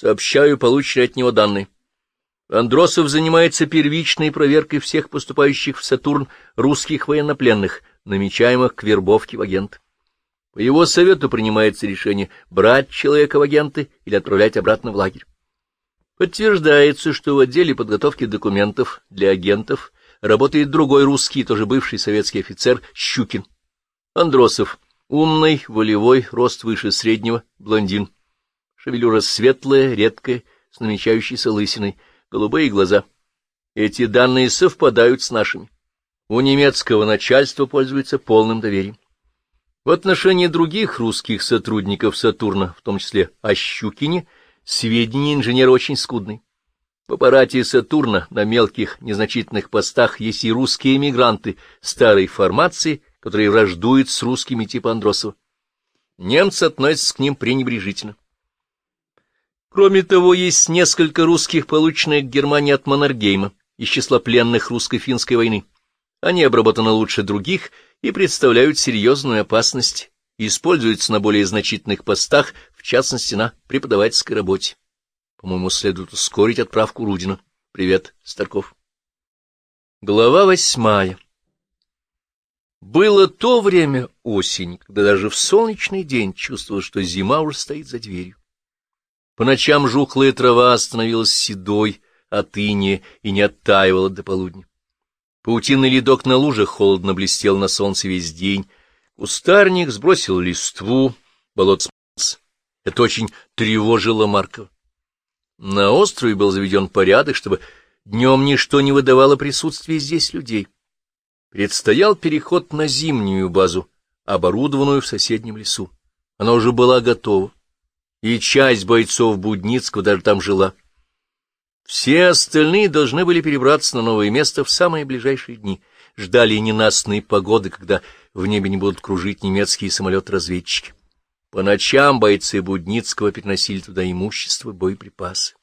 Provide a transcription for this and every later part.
Сообщаю полученные от него данные. Андросов занимается первичной проверкой всех поступающих в Сатурн русских военнопленных, намечаемых к вербовке в агент. По его совету принимается решение брать человека в агенты или отправлять обратно в лагерь. Подтверждается, что в отделе подготовки документов для агентов работает другой русский, тоже бывший советский офицер Щукин. Андросов. Умный, волевой, рост выше среднего, блондин. Шевелюра светлая, редкая, с намечающейся лысиной, голубые глаза. Эти данные совпадают с нашими. У немецкого начальства пользуется полным доверием. В отношении других русских сотрудников Сатурна, в том числе о Щукине, сведения инженера очень скудны. В аппарате Сатурна на мелких незначительных постах есть и русские эмигранты старой формации, которые враждуют с русскими типа Андросова. Немцы относятся к ним пренебрежительно. Кроме того, есть несколько русских, полученных Германии от Маннергейма, из числа пленных русско-финской войны. Они обработаны лучше других и представляют серьезную опасность, и используются на более значительных постах, в частности, на преподавательской работе. По-моему, следует ускорить отправку Рудина. Привет, Старков. Глава восьмая. Было то время осень, когда даже в солнечный день чувствовал, что зима уже стоит за дверью. По ночам жухлая трава становилась седой от иния и не оттаивала до полудня. Паутинный ледок на лужах холодно блестел на солнце весь день. Кустарник сбросил листву, болот смылся. Это очень тревожило Маркова. На острове был заведен порядок, чтобы днем ничто не выдавало присутствия здесь людей. Предстоял переход на зимнюю базу, оборудованную в соседнем лесу. Она уже была готова, и часть бойцов Будницкого даже там жила. Все остальные должны были перебраться на новое место в самые ближайшие дни. Ждали ненастной погоды, когда в небе не будут кружить немецкие самолеты-разведчики. По ночам бойцы Будницкого переносили туда имущество, боеприпасы.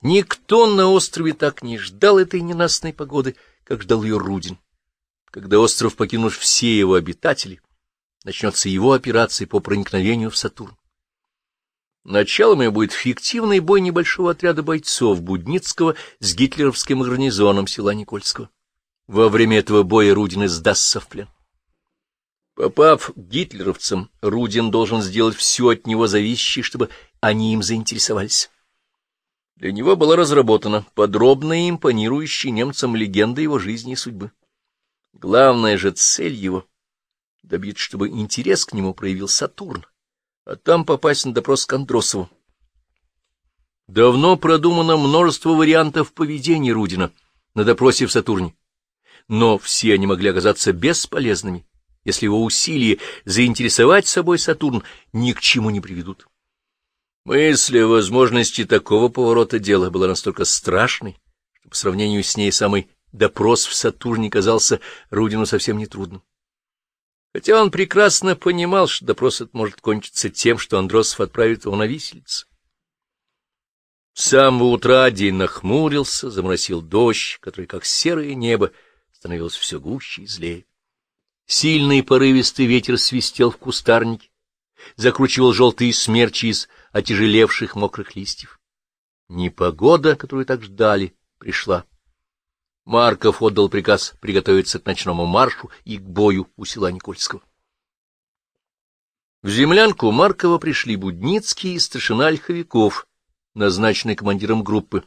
Никто на острове так не ждал этой ненастной погоды, как ждал ее Рудин. Когда остров покинут все его обитатели, начнется его операция по проникновению в Сатурн. Началом ее будет фиктивный бой небольшого отряда бойцов Будницкого с гитлеровским гарнизоном села Никольского. Во время этого боя Рудин сдастся в плен. Попав к гитлеровцам, Рудин должен сделать все от него зависящее, чтобы они им заинтересовались. Для него была разработана подробная и импонирующая немцам легенда его жизни и судьбы. Главная же цель его — добиться, чтобы интерес к нему проявил Сатурн а там попасть на допрос к Андросову. Давно продумано множество вариантов поведения Рудина на допросе в Сатурне, но все они могли оказаться бесполезными, если его усилия заинтересовать собой Сатурн ни к чему не приведут. Мысль о возможности такого поворота дела была настолько страшной, что по сравнению с ней самый допрос в Сатурне казался Рудину совсем нетрудным. Хотя он прекрасно понимал, что допрос этот может кончиться тем, что Андросов отправит его на виселицу. С самого утра день нахмурился, заморосил дождь, который, как серое небо, становился все гуще и злее. Сильный порывистый ветер свистел в кустарнике, закручивал желтые смерчи из отяжелевших мокрых листьев. Непогода, которую так ждали, пришла. Марков отдал приказ приготовиться к ночному маршу и к бою у села Никольского. В землянку Маркова пришли Будницкий и старшина Ольховиков, назначенный командиром группы,